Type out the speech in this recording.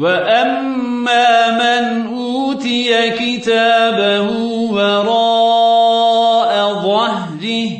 وأما من أوتي كتابه وراء ظهره